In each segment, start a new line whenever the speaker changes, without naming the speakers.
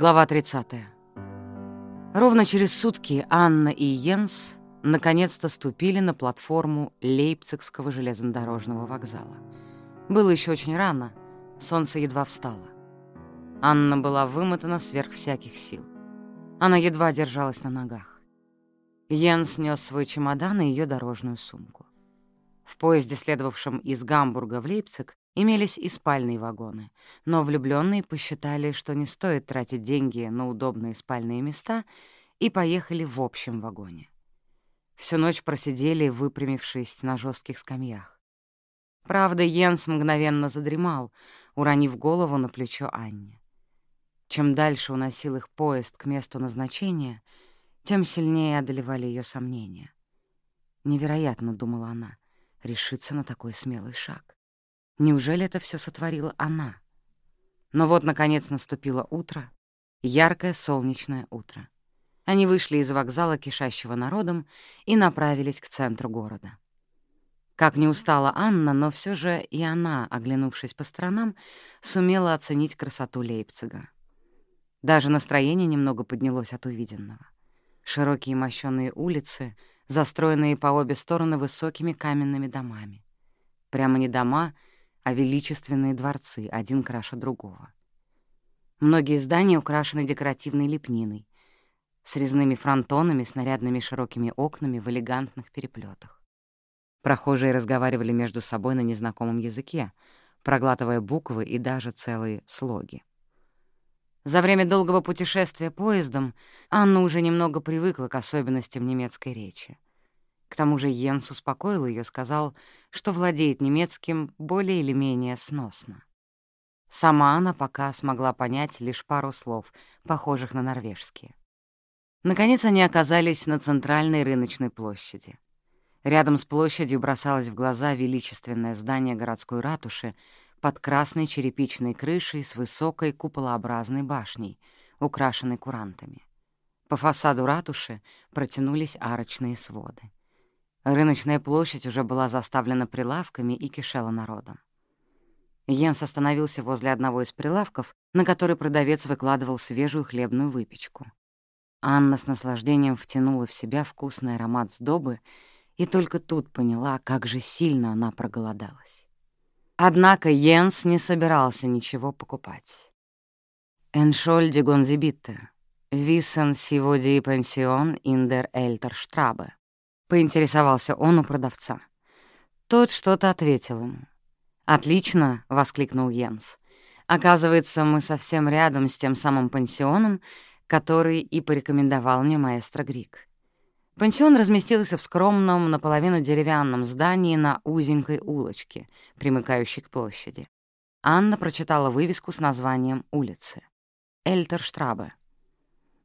Глава 30. Ровно через сутки Анна и Йенс наконец-то ступили на платформу Лейпцигского железнодорожного вокзала. Было еще очень рано, солнце едва встало. Анна была вымотана сверх всяких сил. Она едва держалась на ногах. Йенс нес свой чемодан и ее дорожную сумку. В поезде, следовавшем из Гамбурга в Лейпциг, имелись и спальные вагоны, но влюбленные посчитали, что не стоит тратить деньги на удобные спальные места, и поехали в общем вагоне. Всю ночь просидели, выпрямившись на жестких скамьях. Правда, Йенс мгновенно задремал, уронив голову на плечо Анне. Чем дальше уносил их поезд к месту назначения, тем сильнее одолевали ее сомнения. Невероятно, — думала она, — решиться на такой смелый шаг. Неужели это все сотворила она? Но вот, наконец, наступило утро, яркое солнечное утро. Они вышли из вокзала, кишащего народом, и направились к центру города. Как не устала Анна, но все же и она, оглянувшись по сторонам, сумела оценить красоту Лейпцига. Даже настроение немного поднялось от увиденного. Широкие мощёные улицы, застроенные по обе стороны высокими каменными домами. Прямо не дома, а величественные дворцы, один краше другого. Многие здания украшены декоративной лепниной, с резными фронтонами, с нарядными широкими окнами в элегантных переплетах. Прохожие разговаривали между собой на незнакомом языке, проглатывая буквы и даже целые слоги. За время долгого путешествия поездом Анна уже немного привыкла к особенностям немецкой речи. К тому же Йенс успокоил ее, сказал, что владеет немецким более или менее сносно. Сама она пока смогла понять лишь пару слов, похожих на норвежские. Наконец они оказались на центральной рыночной площади. Рядом с площадью бросалось в глаза величественное здание городской ратуши под красной черепичной крышей с высокой куполообразной башней, украшенной курантами. По фасаду ратуши протянулись арочные своды. Рыночная площадь уже была заставлена прилавками и кишела народом. Йенс остановился возле одного из прилавков, на который продавец выкладывал свежую хлебную выпечку. Анна с наслаждением втянула в себя вкусный аромат сдобы и только тут поняла, как же сильно она проголодалась. Однако Йенс не собирался ничего покупать. «Эншольди гонзибитте, виссен сиводи пенсион индер эльтер штрабе», — поинтересовался он у продавца. Тот что-то ответил ему. «Отлично!» — воскликнул Йенс. «Оказывается, мы совсем рядом с тем самым пансионом, который и порекомендовал мне маэстро Грик. Пансион разместился в скромном, наполовину деревянном здании на узенькой улочке, примыкающей к площади. Анна прочитала вывеску с названием улицы. Эльтерштрабе.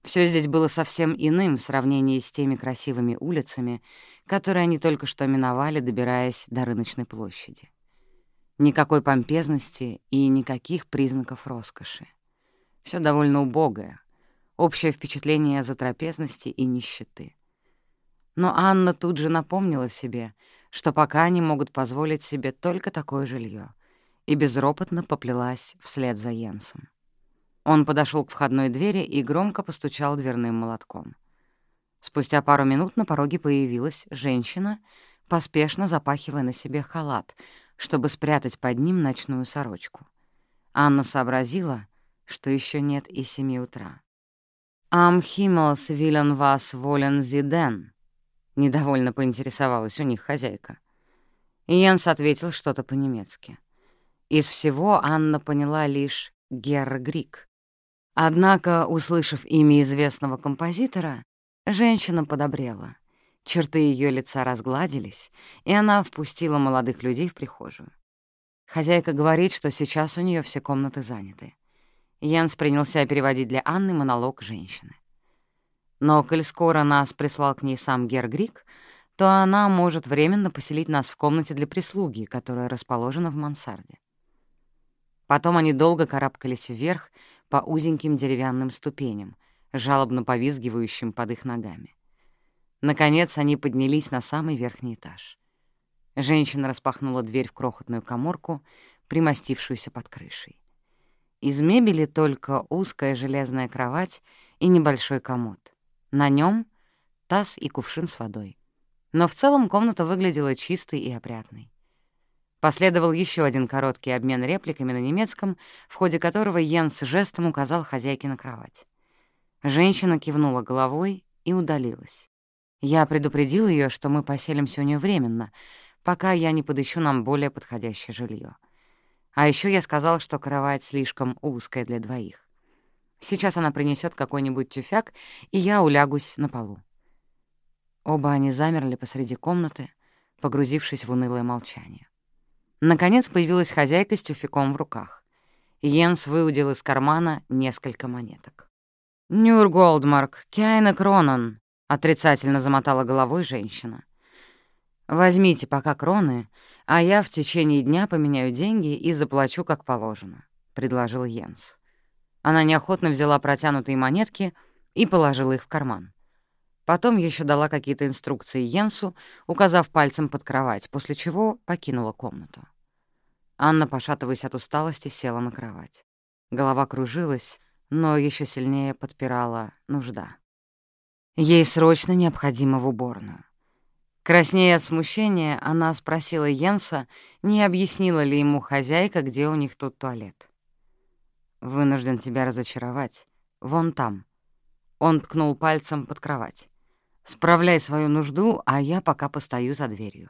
Все здесь было совсем иным в сравнении с теми красивыми улицами, которые они только что миновали, добираясь до рыночной площади. Никакой помпезности и никаких признаков роскоши. Все довольно убогое, общее впечатление затрапезности и нищеты. Но Анна тут же напомнила себе, что пока они могут позволить себе только такое жилье, и безропотно поплелась вслед за Йенсом. Он подошел к входной двери и громко постучал дверным молотком. Спустя пару минут на пороге появилась женщина, поспешно запахивая на себе халат, чтобы спрятать под ним ночную сорочку. Анна сообразила, что еще нет и семи утра. «Ам Химмелс вилен вас волен зиден», — недовольно поинтересовалась у них хозяйка. Йенс ответил что-то по-немецки. Из всего Анна поняла лишь «Герр Грик». Однако, услышав имя известного композитора, женщина подобрела. Черты ее лица разгладились, и она впустила молодых людей в прихожую. Хозяйка говорит, что сейчас у нее все комнаты заняты. Йенс принялся переводить для Анны монолог женщины. Но, коль скоро нас прислал к ней сам Гергрик, то она может временно поселить нас в комнате для прислуги, которая расположена в мансарде. Потом они долго карабкались вверх по узеньким деревянным ступеням, жалобно повизгивающим под их ногами. Наконец они поднялись на самый верхний этаж. Женщина распахнула дверь в крохотную коморку, примостившуюся под крышей. Из мебели только узкая железная кровать и небольшой комод. На нем таз и кувшин с водой. Но в целом комната выглядела чистой и опрятной. Последовал еще один короткий обмен репликами на немецком, в ходе которого Йенс жестом указал хозяйке на кровать. Женщина кивнула головой и удалилась. Я предупредил ее, что мы поселимся у нее временно, пока я не подыщу нам более подходящее жилье. А еще я сказал, что кровать слишком узкая для двоих. Сейчас она принесет какой-нибудь тюфяк, и я улягусь на полу. Оба они замерли посреди комнаты, погрузившись в унылое молчание. Наконец появилась хозяйка с тюфяком в руках. Йенс выудил из кармана несколько монеток. «Нюр Голдмарк, Кяйна Кронон», — отрицательно замотала головой женщина. «Возьмите пока кроны, а я в течение дня поменяю деньги и заплачу как положено», — предложил Йенс. Она неохотно взяла протянутые монетки и положила их в карман. Потом еще дала какие-то инструкции Йенсу, указав пальцем под кровать, после чего покинула комнату. Анна, пошатываясь от усталости, села на кровать. Голова кружилась, но еще сильнее подпирала нужда. Ей срочно необходимо в уборную. Краснея от смущения, она спросила Йенса, не объяснила ли ему хозяйка, где у них тут туалет. «Вынужден тебя разочаровать. Вон там». Он ткнул пальцем под кровать. «Справляй свою нужду, а я пока постою за дверью».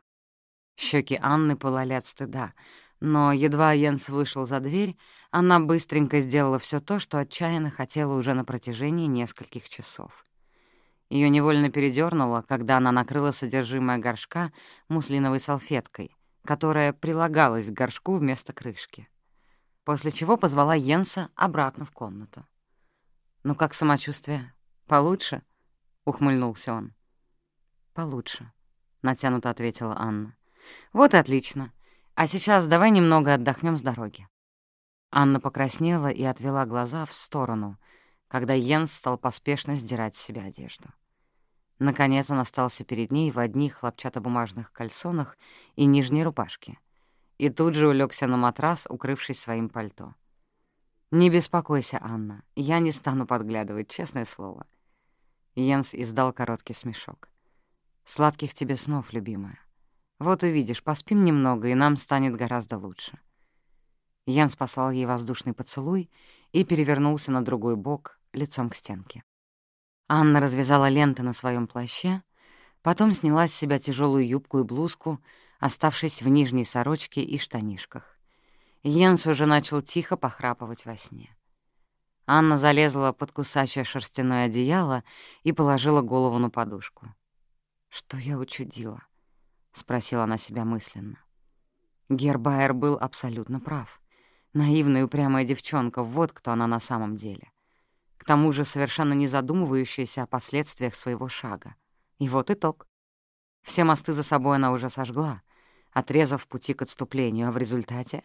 Щеки Анны пылали от стыда, но едва Йенс вышел за дверь, она быстренько сделала все то, что отчаянно хотела уже на протяжении нескольких часов. Ее невольно передернуло, когда она накрыла содержимое горшка муслиновой салфеткой, которая прилагалась к горшку вместо крышки. После чего позвала Йенса обратно в комнату. «Ну как самочувствие? Получше?» — ухмыльнулся он. «Получше», — натянуто ответила Анна. «Вот и отлично. А сейчас давай немного отдохнем с дороги». Анна покраснела и отвела глаза в сторону, когда Йенс стал поспешно сдирать с себя одежду. Наконец он остался перед ней в одних хлопчатобумажных кальсонах и нижней рубашке, и тут же улегся на матрас, укрывшись своим пальто. «Не беспокойся, Анна, я не стану подглядывать, честное слово». Йенс издал короткий смешок. «Сладких тебе снов, любимая. Вот увидишь, поспим немного, и нам станет гораздо лучше». Янс послал ей воздушный поцелуй и перевернулся на другой бок, лицом к стенке. Анна развязала ленты на своем плаще, потом сняла с себя тяжелую юбку и блузку, оставшись в нижней сорочке и штанишках. Йенс уже начал тихо похрапывать во сне. Анна залезла под кусачее шерстяное одеяло и положила голову на подушку. «Что я учудила?» — спросила она себя мысленно. Гербайер был абсолютно прав. Наивная и упрямая девчонка — вот кто она на самом деле. К тому же совершенно не задумывающаяся о последствиях своего шага. И вот итог. Все мосты за собой она уже сожгла, отрезав пути к отступлению, а в результате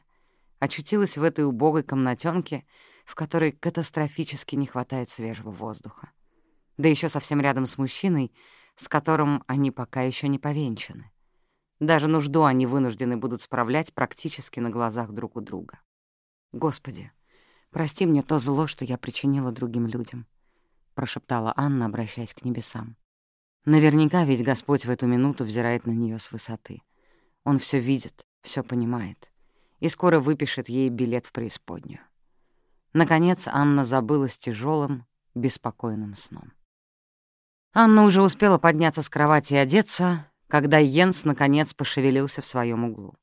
очутилась в этой убогой комнатенке, в которой катастрофически не хватает свежего воздуха. Да еще совсем рядом с мужчиной, с которым они пока еще не повенчаны. Даже нужду они вынуждены будут справлять практически на глазах друг у друга. «Господи, прости мне то зло, что я причинила другим людям», — прошептала Анна, обращаясь к небесам. Наверняка ведь Господь в эту минуту взирает на нее с высоты. Он все видит, все понимает, и скоро выпишет ей билет в преисподнюю. Наконец Анна забылась тяжелым, беспокойным сном. Анна уже успела подняться с кровати и одеться, когда Йенс наконец пошевелился в своем углу.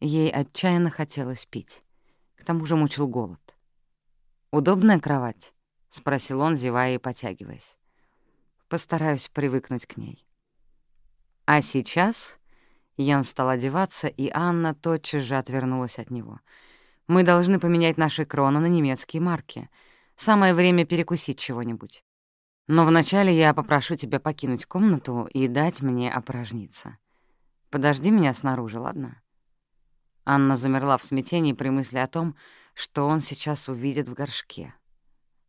Ей отчаянно хотелось пить. К тому же мучил голод. «Удобная кровать?» — спросил он, зевая и потягиваясь. «Постараюсь привыкнуть к ней». А сейчас Ян стал одеваться, и Анна тотчас же отвернулась от него. «Мы должны поменять наши кроны на немецкие марки. Самое время перекусить чего-нибудь». Но вначале я попрошу тебя покинуть комнату и дать мне опорожниться. Подожди меня снаружи, ладно?» Анна замерла в смятении при мысли о том, что он сейчас увидит в горшке.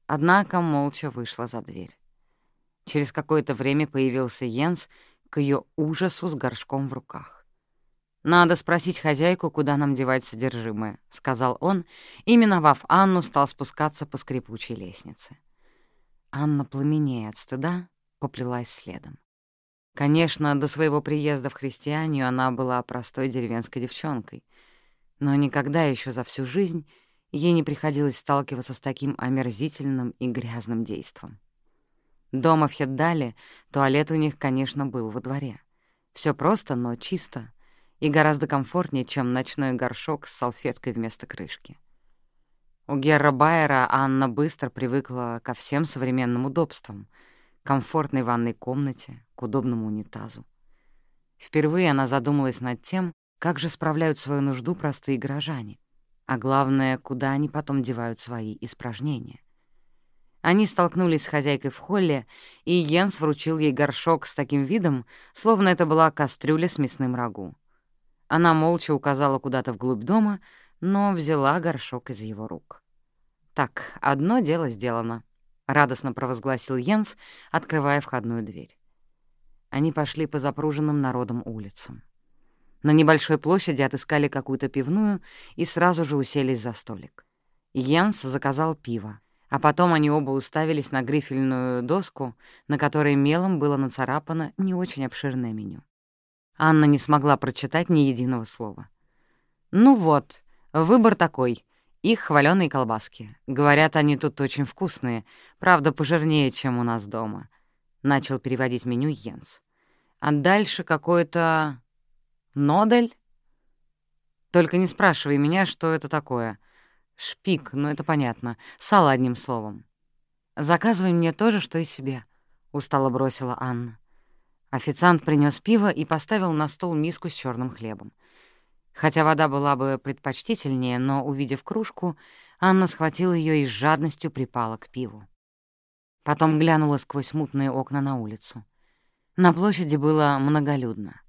Однако молча вышла за дверь. Через какое-то время появился Йенс к ее ужасу с горшком в руках. «Надо спросить хозяйку, куда нам девать содержимое», — сказал он, и, миновав Анну, стал спускаться по скрипучей лестнице. Анна, пламенея от стыда, поплелась следом. Конечно, до своего приезда в христианию она была простой деревенской девчонкой, но никогда еще за всю жизнь ей не приходилось сталкиваться с таким омерзительным и грязным действом. Дома в Хеддале туалет у них, конечно, был во дворе. Все просто, но чисто — и гораздо комфортнее, чем ночной горшок с салфеткой вместо крышки. У Герра Байера Анна быстро привыкла ко всем современным удобствам — комфортной ванной комнате, к удобному унитазу. Впервые она задумалась над тем, как же справляют свою нужду простые горожане, а главное, куда они потом девают свои испражнения. Они столкнулись с хозяйкой в холле, и Йенс вручил ей горшок с таким видом, словно это была кастрюля с мясным рагу. Она молча указала куда-то вглубь дома, но взяла горшок из его рук. «Так, одно дело сделано», — радостно провозгласил Йенс, открывая входную дверь. Они пошли по запруженным народом улицам. На небольшой площади отыскали какую-то пивную и сразу же уселись за столик. Йенс заказал пиво, а потом они оба уставились на грифельную доску, на которой мелом было нацарапано не очень обширное меню. Анна не смогла прочитать ни единого слова. «Ну вот, выбор такой. Их хвалёные колбаски. Говорят, они тут очень вкусные, правда, пожирнее, чем у нас дома». Начал переводить меню Йенс. «А дальше какой-то... нодель?» «Только не спрашивай меня, что это такое. Шпик, ну это понятно. Сало одним словом». «Заказывай мне то же, что и себе», — устало бросила Анна. Официант принес пиво и поставил на стол миску с черным хлебом. Хотя вода была бы предпочтительнее, но, увидев кружку, Анна схватила ее и с жадностью припала к пиву. Потом глянула сквозь мутные окна на улицу. На площади было многолюдно.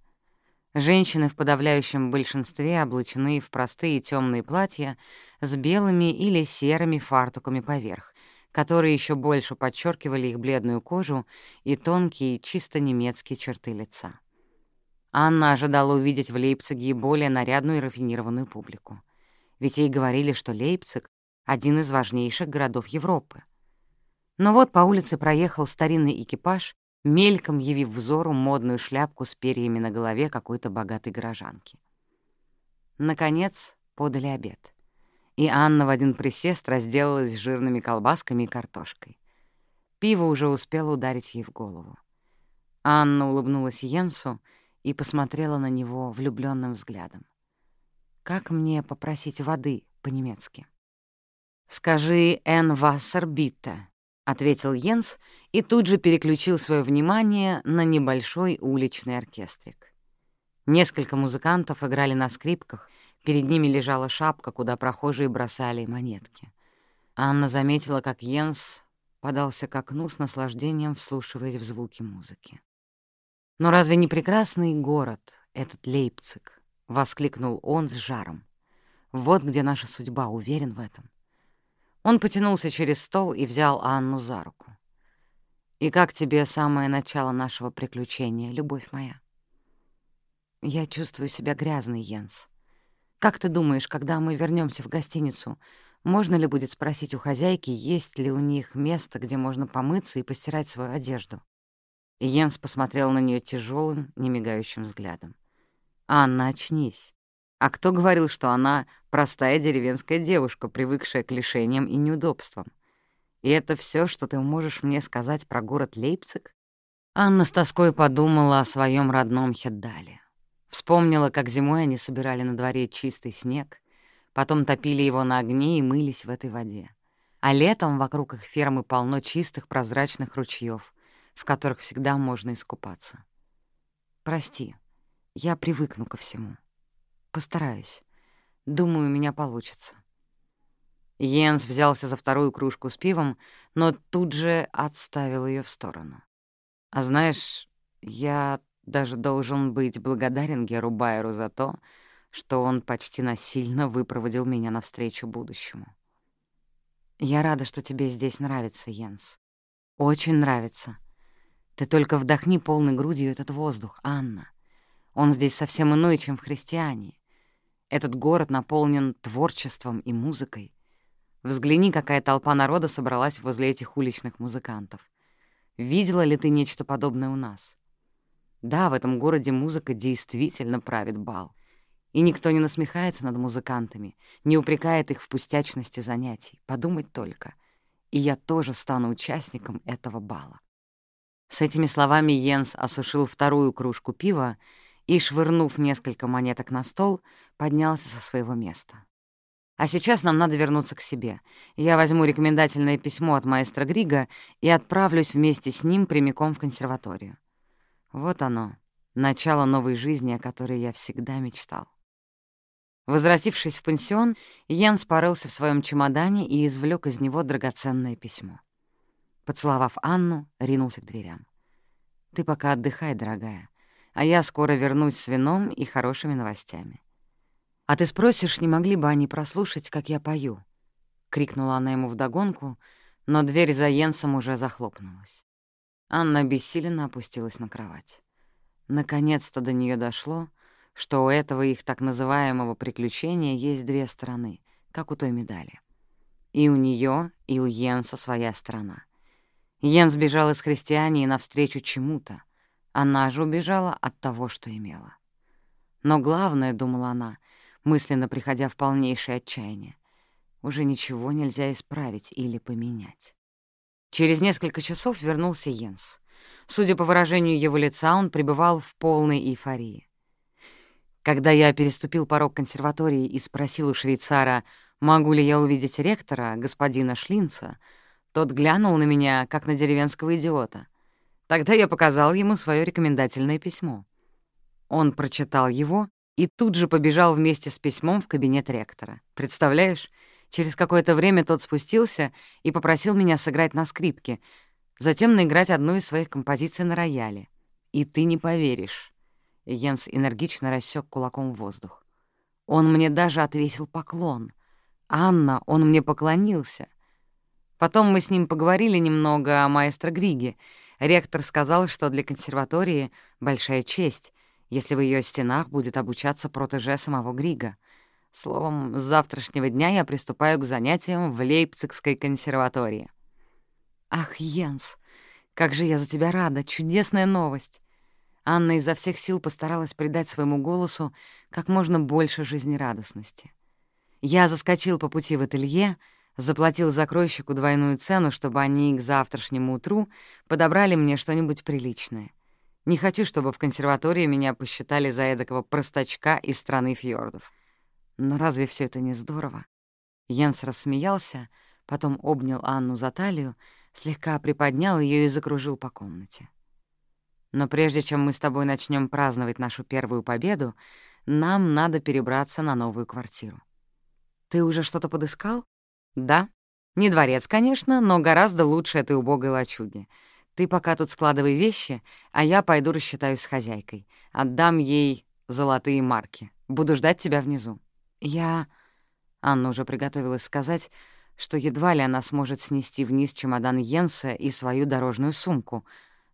Женщины в подавляющем большинстве облачены в простые темные платья с белыми или серыми фартуками поверх, которые еще больше подчеркивали их бледную кожу и тонкие, чисто немецкие черты лица. Анна ожидала увидеть в Лейпциге более нарядную и рафинированную публику. Ведь ей говорили, что Лейпциг — один из важнейших городов Европы. Но вот по улице проехал старинный экипаж, мельком явив взору модную шляпку с перьями на голове какой-то богатой горожанки. Наконец подали обед и Анна в один присест разделалась жирными колбасками и картошкой. Пиво уже успело ударить ей в голову. Анна улыбнулась Йенсу и посмотрела на него влюбленным взглядом. «Как мне попросить воды по-немецки?» «Скажи «эн вассер битте», — ответил Йенс и тут же переключил свое внимание на небольшой уличный оркестрик. Несколько музыкантов играли на скрипках, Перед ними лежала шапка, куда прохожие бросали монетки. Анна заметила, как Йенс подался к окну с наслаждением, вслушиваясь в звуки музыки. «Но разве не прекрасный город, этот Лейпциг?» — воскликнул он с жаром. «Вот где наша судьба, уверен в этом». Он потянулся через стол и взял Анну за руку. «И как тебе самое начало нашего приключения, любовь моя?» «Я чувствую себя грязной, Йенс», как ты думаешь, когда мы вернемся в гостиницу, можно ли будет спросить у хозяйки, есть ли у них место, где можно помыться и постирать свою одежду?» Йенс посмотрел на нее тяжелым, немигающим взглядом. «Анна, очнись. А кто говорил, что она простая деревенская девушка, привыкшая к лишениям и неудобствам? И это все, что ты можешь мне сказать про город Лейпциг?» Анна с тоской подумала о своем родном Хеддале. Вспомнила, как зимой они собирали на дворе чистый снег, потом топили его на огне и мылись в этой воде. А летом вокруг их фермы полно чистых прозрачных ручьев, в которых всегда можно искупаться. Прости, я привыкну ко всему. Постараюсь. Думаю, у меня получится. Йенс взялся за вторую кружку с пивом, но тут же отставил ее в сторону. «А знаешь, я даже должен быть благодарен Геру Байеру за то, что он почти насильно выпроводил меня навстречу будущему. Я рада, что тебе здесь нравится, Йенс. Очень нравится. Ты только вдохни полной грудью этот воздух, Анна. Он здесь совсем иной, чем в христиане. Этот город наполнен творчеством и музыкой. Взгляни, какая толпа народа собралась возле этих уличных музыкантов. Видела ли ты нечто подобное у нас? Да, в этом городе музыка действительно правит бал. И никто не насмехается над музыкантами, не упрекает их в пустячности занятий. Подумать только. И я тоже стану участником этого бала. С этими словами Йенс осушил вторую кружку пива и, швырнув несколько монеток на стол, поднялся со своего места. А сейчас нам надо вернуться к себе. Я возьму рекомендательное письмо от маэстро Грига и отправлюсь вместе с ним прямиком в консерваторию. Вот оно, начало новой жизни, о которой я всегда мечтал. Возвратившись в пансион, Йенс порылся в своем чемодане и извлек из него драгоценное письмо. Поцеловав Анну, ринулся к дверям. «Ты пока отдыхай, дорогая, а я скоро вернусь с вином и хорошими новостями. «А ты спросишь, не могли бы они прослушать, как я пою?» — крикнула она ему вдогонку, но дверь за Йенсом уже захлопнулась. Анна обессиленно опустилась на кровать. Наконец-то до нее дошло, что у этого их так называемого приключения есть две стороны, как у той медали. И у нее, и у Йенса своя сторона. Йенс бежал из христиании навстречу чему-то, она же убежала от того, что имела. Но главное, — думала она, мысленно приходя в полнейшее отчаяние. Уже ничего нельзя исправить или поменять. Через несколько часов вернулся Йенс. Судя по выражению его лица, он пребывал в полной эйфории. Когда я переступил порог консерватории и спросил у швейцара, могу ли я увидеть ректора, господина Шлинца, тот глянул на меня, как на деревенского идиота. Тогда я показал ему свое рекомендательное письмо. Он прочитал его и тут же побежал вместе с письмом в кабинет ректора. Представляешь, через какое-то время тот спустился и попросил меня сыграть на скрипке, затем наиграть одну из своих композиций на рояле. И ты не поверишь. Йенс энергично рассек кулаком воздух. Он мне даже отвесил поклон. «Анна, он мне поклонился». Потом мы с ним поговорили немного о маэстро Григе. Ректор сказал, что для консерватории большая честь если в ее стенах будет обучаться протеже самого Грига. Словом, с завтрашнего дня я приступаю к занятиям в Лейпцигской консерватории. «Ах, Йенс, как же я за тебя рада! Чудесная новость!» Анна изо всех сил постаралась придать своему голосу как можно больше жизнерадостности. Я заскочил по пути в ателье, заплатил закройщику двойную цену, чтобы они к завтрашнему утру подобрали мне что-нибудь приличное — не хочу, чтобы в консерватории меня посчитали за эдакого простачка из страны фьордов. Но разве все это не здорово? Йенс рассмеялся, потом обнял Анну за талию, слегка приподнял ее и закружил по комнате. Но прежде чем мы с тобой начнем праздновать нашу первую победу, нам надо перебраться на новую квартиру. Ты уже что-то подыскал? Да. Не дворец, конечно, но гораздо лучше этой убогой лачуги — ты пока тут складывай вещи, а я пойду рассчитаюсь с хозяйкой. Отдам ей золотые марки. Буду ждать тебя внизу. Я... Анна уже приготовилась сказать, что едва ли она сможет снести вниз чемодан Йенса и свою дорожную сумку,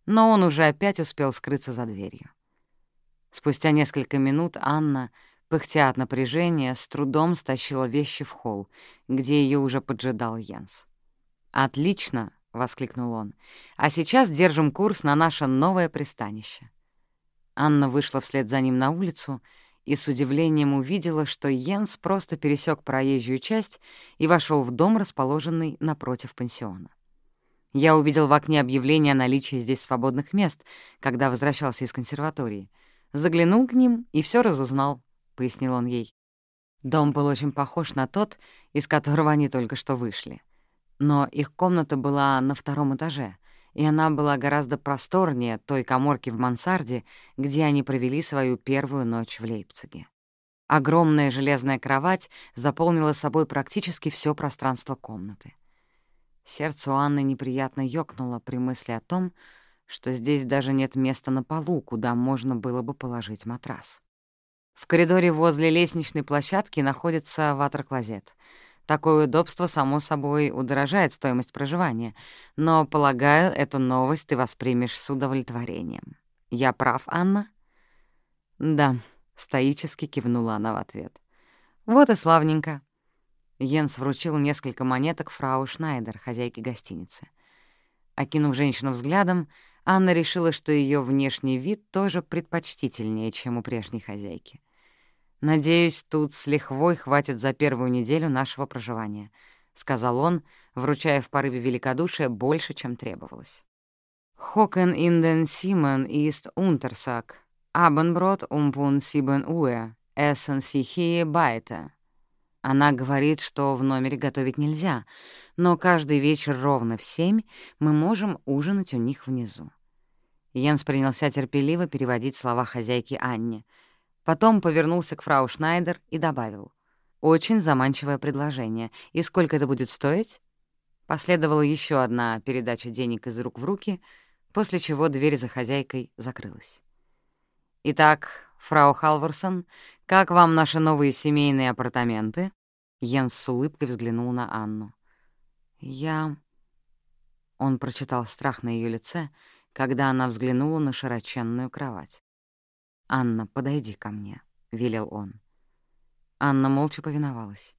но он уже опять успел скрыться за дверью. Спустя несколько минут Анна, пыхтя от напряжения, с трудом стащила вещи в холл, где ее уже поджидал Йенс. «Отлично!» — воскликнул он. «А сейчас держим курс на наше новое пристанище». Анна вышла вслед за ним на улицу и с удивлением увидела, что Йенс просто пересек проезжую часть и вошел в дом, расположенный напротив пансиона. Я увидел в окне объявление о наличии здесь свободных мест, когда возвращался из консерватории. Заглянул к ним и все разузнал, — пояснил он ей. Дом был очень похож на тот, из которого они только что вышли. Но их комната была на втором этаже, и она была гораздо просторнее той коморки в мансарде, где они провели свою первую ночь в Лейпциге. Огромная железная кровать заполнила собой практически все пространство комнаты. Сердце у Анны неприятно ёкнуло при мысли о том, что здесь даже нет места на полу, куда можно было бы положить матрас. В коридоре возле лестничной площадки находится ватер-клозет — Такое удобство, само собой, удорожает стоимость проживания, но, полагаю, эту новость ты воспримешь с удовлетворением. Я прав, Анна? «Да», — стоически кивнула она в ответ. «Вот и славненько». Йенс вручил несколько монеток фрау Шнайдер, хозяйке гостиницы. Окинув женщину взглядом, Анна решила, что ее внешний вид тоже предпочтительнее, чем у прежней хозяйки. «Надеюсь, тут с лихвой хватит за первую неделю нашего проживания», — сказал он, вручая в порыве великодушия больше, чем требовалось. «Хокен инден Симен ист Унтерсак, Абенброд умпун Сибен Уэ, Эссен Сихие Байте». Она говорит, что в номере готовить нельзя, но каждый вечер ровно в семь мы можем ужинать у них внизу. Йенс принялся терпеливо переводить слова хозяйки Анне. Потом повернулся к фрау Шнайдер и добавил. «Очень заманчивое предложение. И сколько это будет стоить?» Последовала еще одна передача денег из рук в руки, после чего дверь за хозяйкой закрылась. «Итак, фрау Халварсон, как вам наши новые семейные апартаменты?» Йенс с улыбкой взглянул на Анну. «Я...» Он прочитал страх на ее лице, когда она взглянула на широченную кровать. «Анна, подойди ко мне», — велел он. Анна молча повиновалась.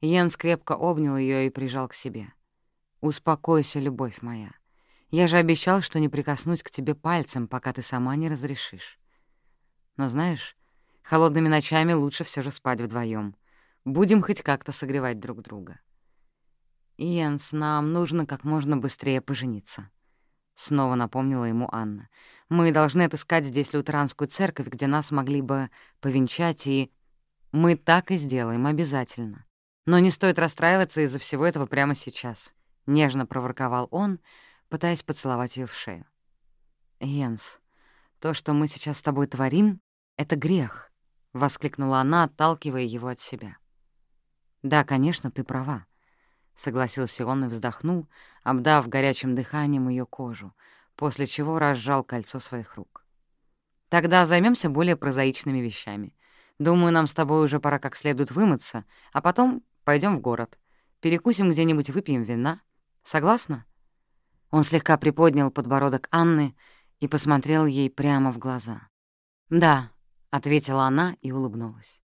Йенс крепко обнял ее и прижал к себе. «Успокойся, любовь моя. Я же обещал, что не прикоснусь к тебе пальцем, пока ты сама не разрешишь. Но знаешь, холодными ночами лучше все же спать вдвоем. Будем хоть как-то согревать друг друга. «Йенс, нам нужно как можно быстрее пожениться», — снова напомнила ему Анна. «Мы должны отыскать здесь лютеранскую церковь, где нас могли бы повенчать, и...» «Мы так и сделаем, обязательно. Но не стоит расстраиваться из-за всего этого прямо сейчас», — нежно проворковал он, пытаясь поцеловать ее в шею. «Йенс, то, что мы сейчас с тобой творим, — это грех», — воскликнула она, отталкивая его от себя. «Да, конечно, ты права», — согласился он и вздохнул, обдав горячим дыханием ее кожу, после чего разжал кольцо своих рук. «Тогда займемся более прозаичными вещами. Думаю, нам с тобой уже пора как следует вымыться, а потом пойдем в город. Перекусим где-нибудь, выпьем вина. Согласна?» Он слегка приподнял подбородок Анны и посмотрел ей прямо в глаза. «Да», — ответила она и улыбнулась.